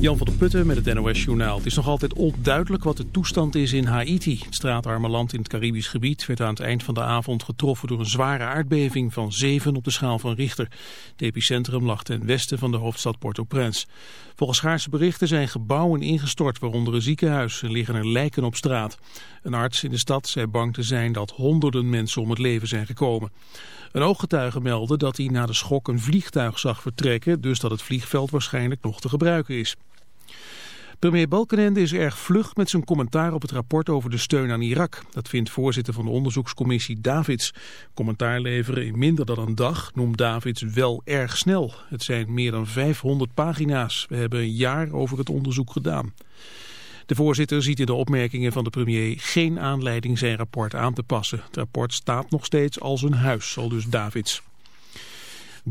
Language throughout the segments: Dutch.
Jan van der Putten met het NOS-journaal. Het is nog altijd onduidelijk wat de toestand is in Haiti. Het straatarme land in het Caribisch gebied werd aan het eind van de avond getroffen door een zware aardbeving van 7 op de schaal van Richter. Het epicentrum lag ten westen van de hoofdstad Port-au-Prince. Volgens schaarse berichten zijn gebouwen ingestort, waaronder een ziekenhuis. Er liggen er lijken op straat. Een arts in de stad zei bang te zijn dat honderden mensen om het leven zijn gekomen. Een ooggetuige meldde dat hij na de schok een vliegtuig zag vertrekken, dus dat het vliegveld waarschijnlijk nog te gebruiken is. Premier Balkenende is erg vlug met zijn commentaar op het rapport over de steun aan Irak. Dat vindt voorzitter van de onderzoekscommissie Davids. Commentaar leveren in minder dan een dag noemt Davids wel erg snel. Het zijn meer dan 500 pagina's. We hebben een jaar over het onderzoek gedaan. De voorzitter ziet in de opmerkingen van de premier geen aanleiding zijn rapport aan te passen. Het rapport staat nog steeds als een huis, zal dus Davids.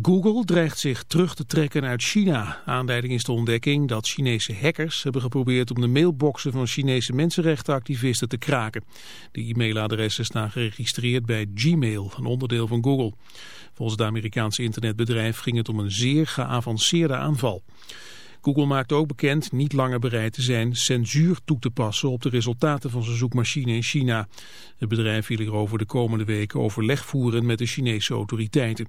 Google dreigt zich terug te trekken uit China. Aanleiding is de ontdekking dat Chinese hackers hebben geprobeerd om de mailboxen van Chinese mensenrechtenactivisten te kraken. De e-mailadressen staan geregistreerd bij Gmail, een onderdeel van Google. Volgens het Amerikaanse internetbedrijf ging het om een zeer geavanceerde aanval. Google maakt ook bekend niet langer bereid te zijn censuur toe te passen op de resultaten van zijn zoekmachine in China. Het bedrijf wil hierover de komende weken overleg voeren met de Chinese autoriteiten.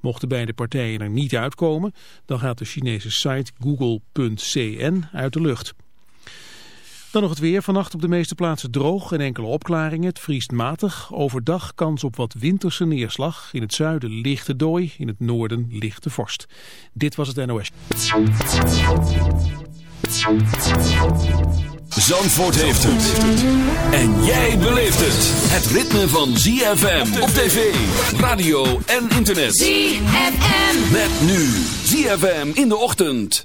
Mochten beide partijen er niet uitkomen, dan gaat de Chinese site google.cn uit de lucht. Dan nog het weer. Vannacht op de meeste plaatsen droog en enkele opklaringen. Het vriest matig. Overdag kans op wat winterse neerslag. In het zuiden lichte dooi. In het noorden lichte vorst. Dit was het NOS. Zandvoort heeft het. En jij beleeft het. Het ritme van ZFM op tv, radio en internet. ZFM. Met nu ZFM in de ochtend.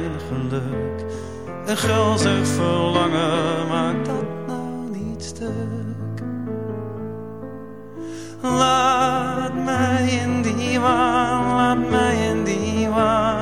mijn geluk. Een gulzig verlangen maakt dat nou niet stuk. Laat mij in die waan, laat mij in die waan.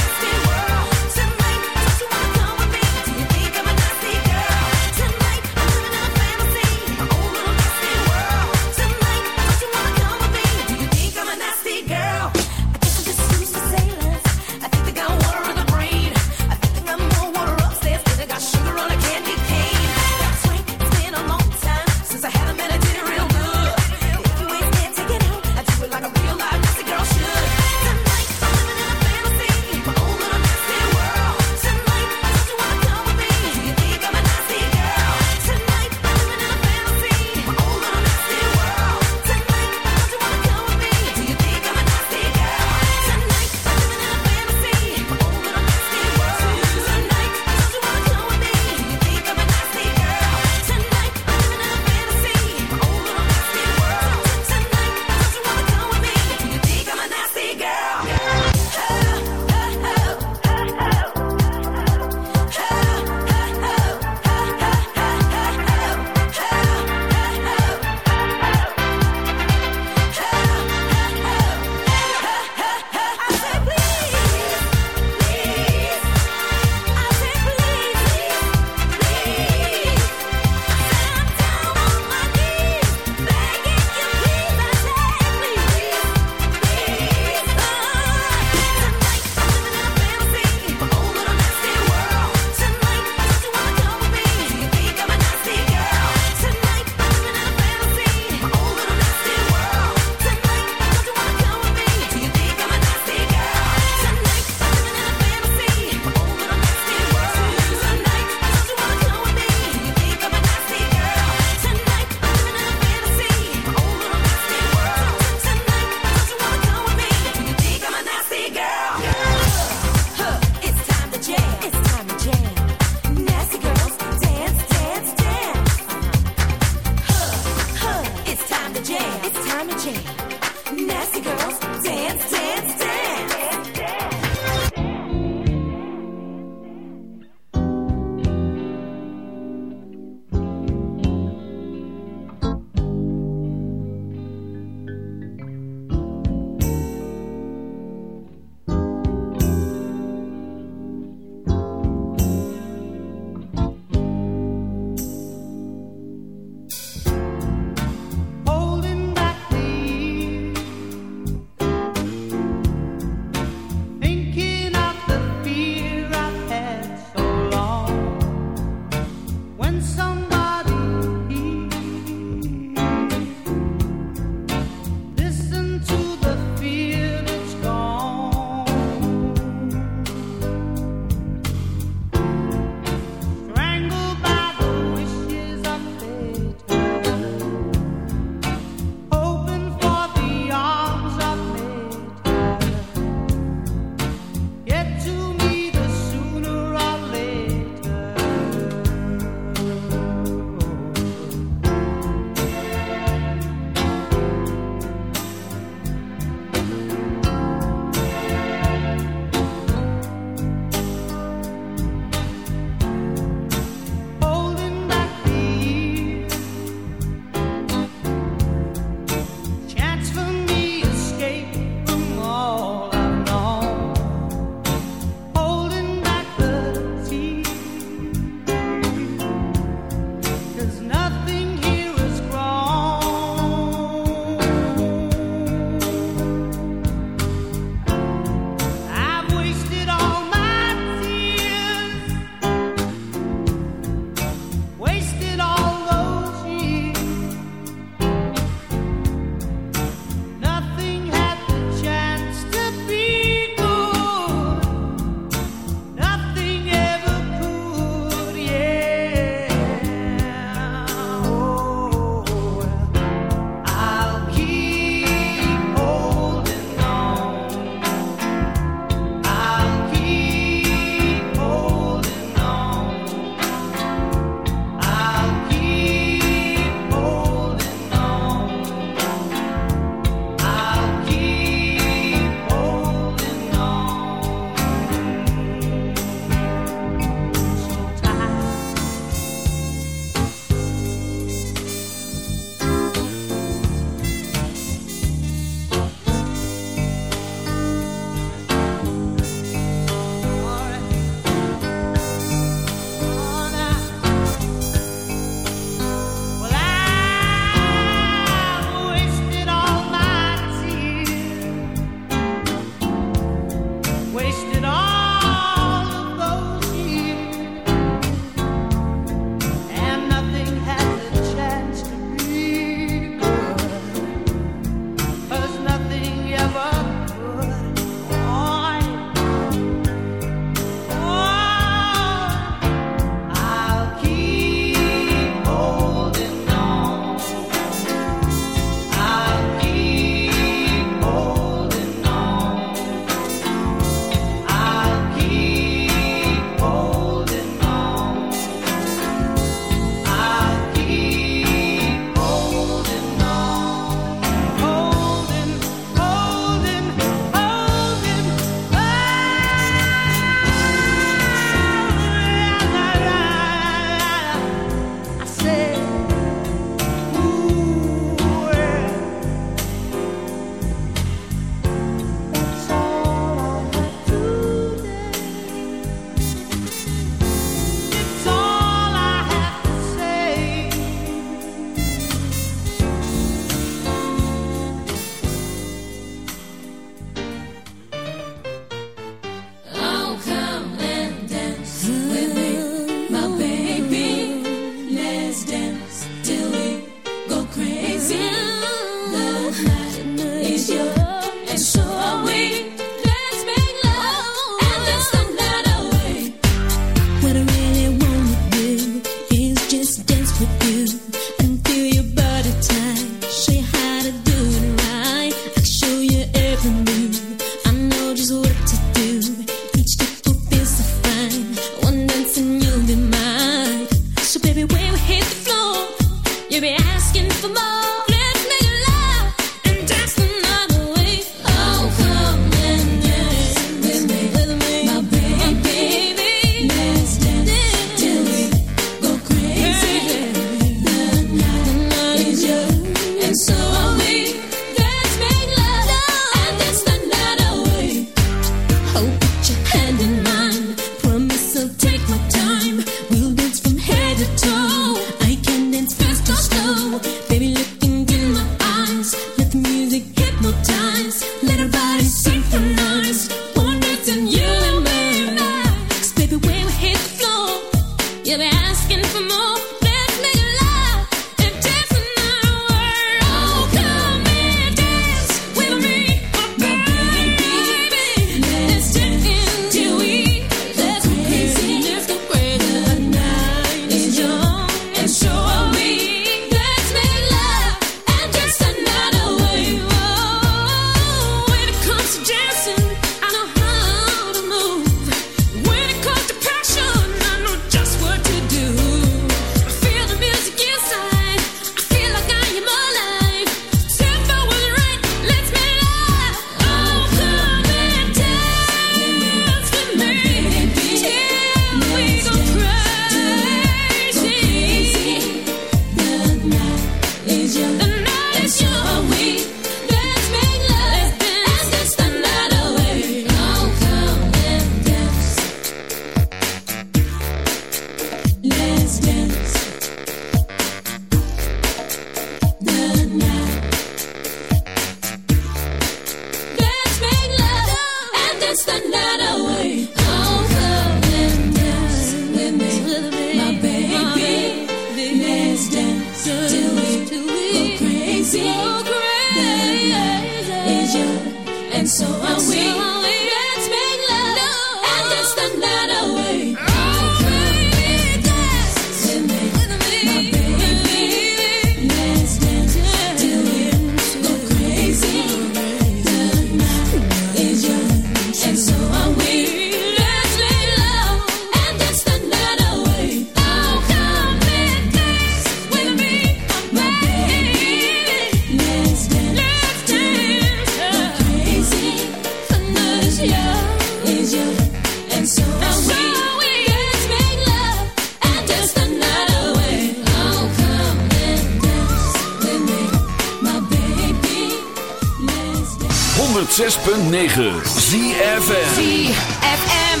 106.9 ZFM. ZFM.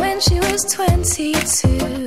When she was 22,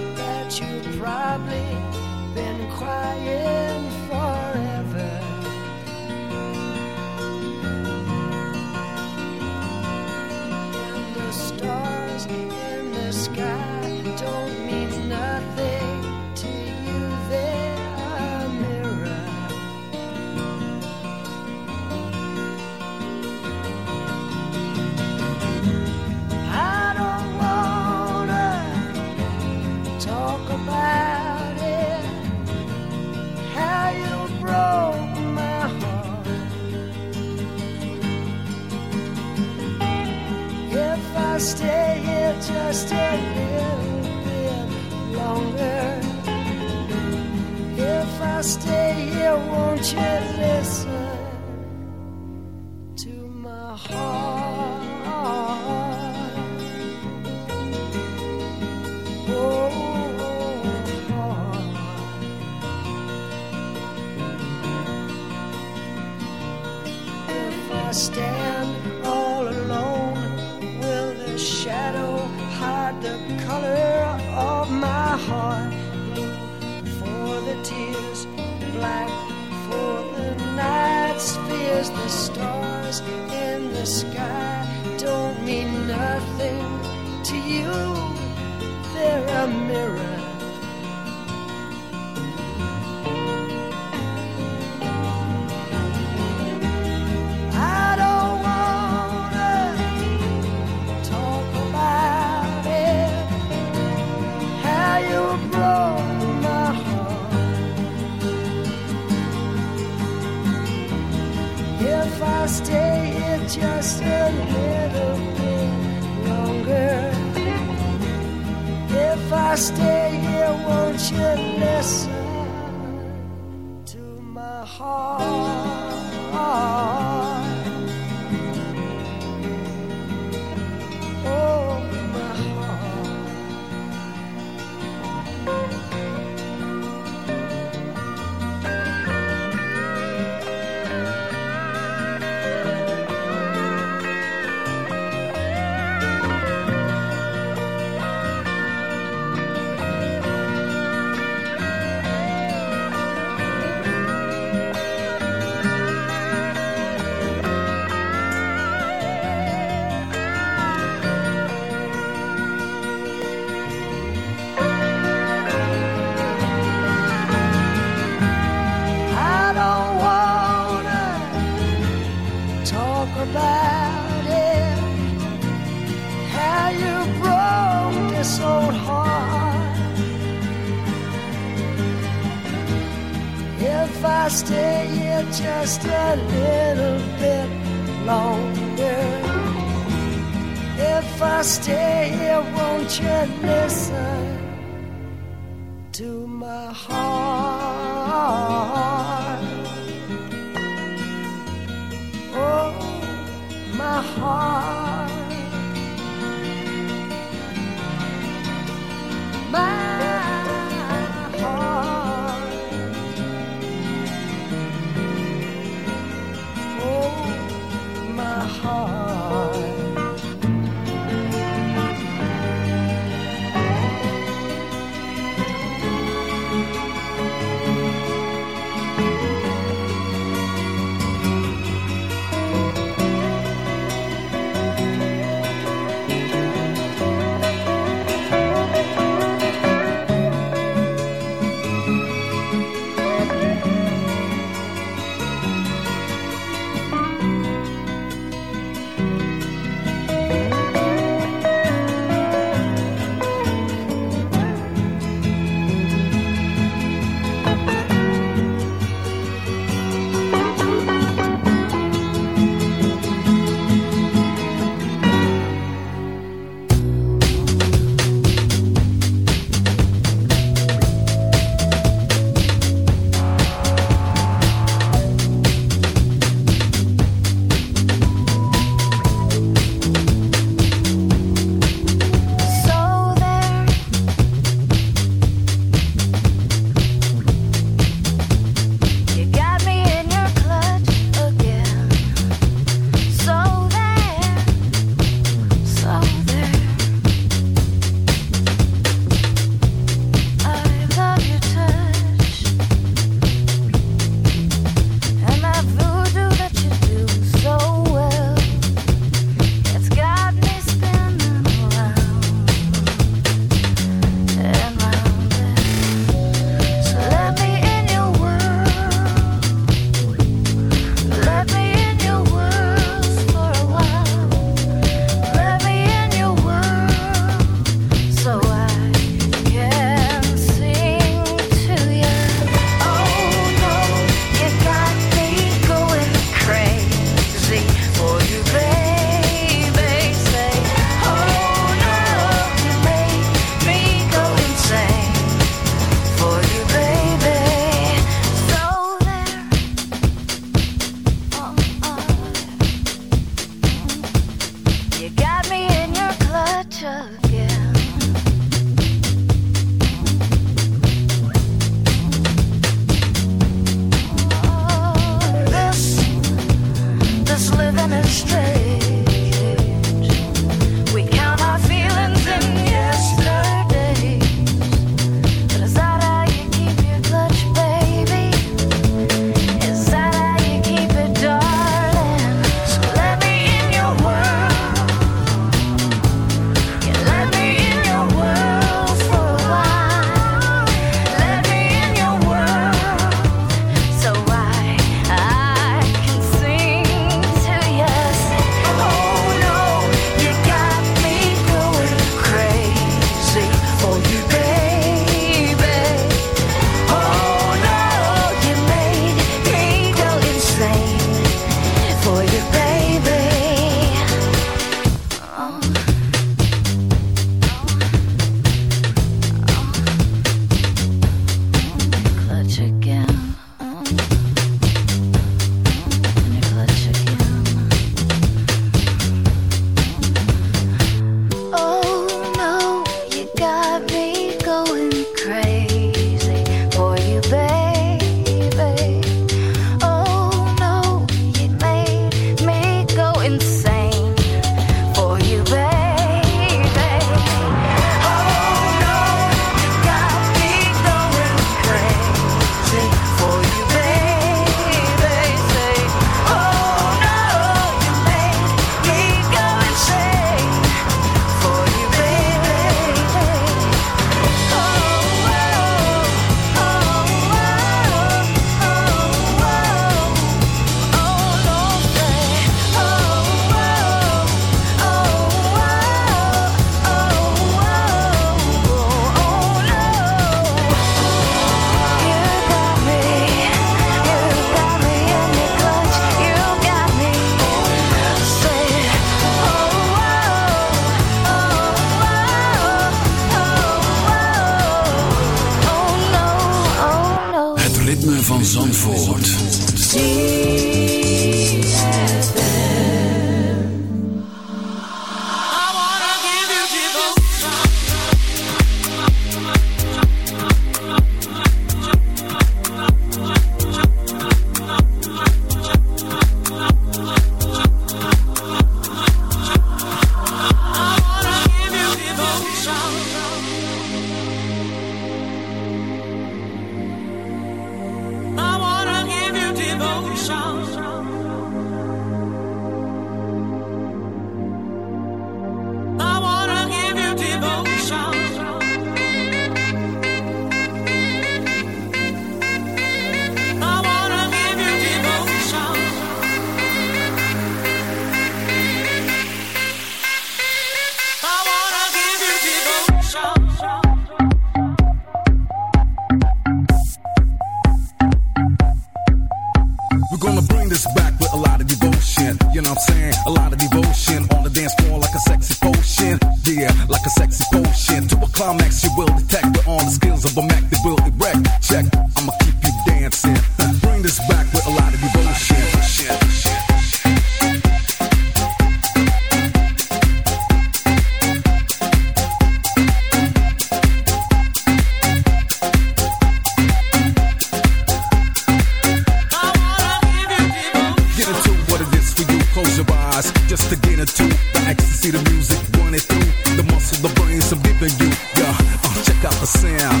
ecstasy, the music running through the muscle, the brains I'm giving you. Yeah, uh, check out the sound.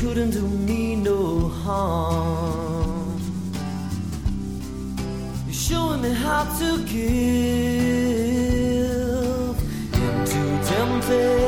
Couldn't do me no harm. You're showing me how to give into temptation,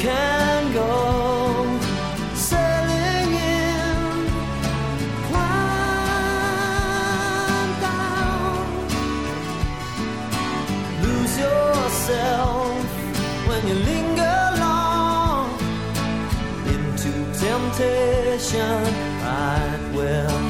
can go sailing in, climb down, lose yourself when you linger long into temptation, right where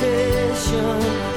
Temptation,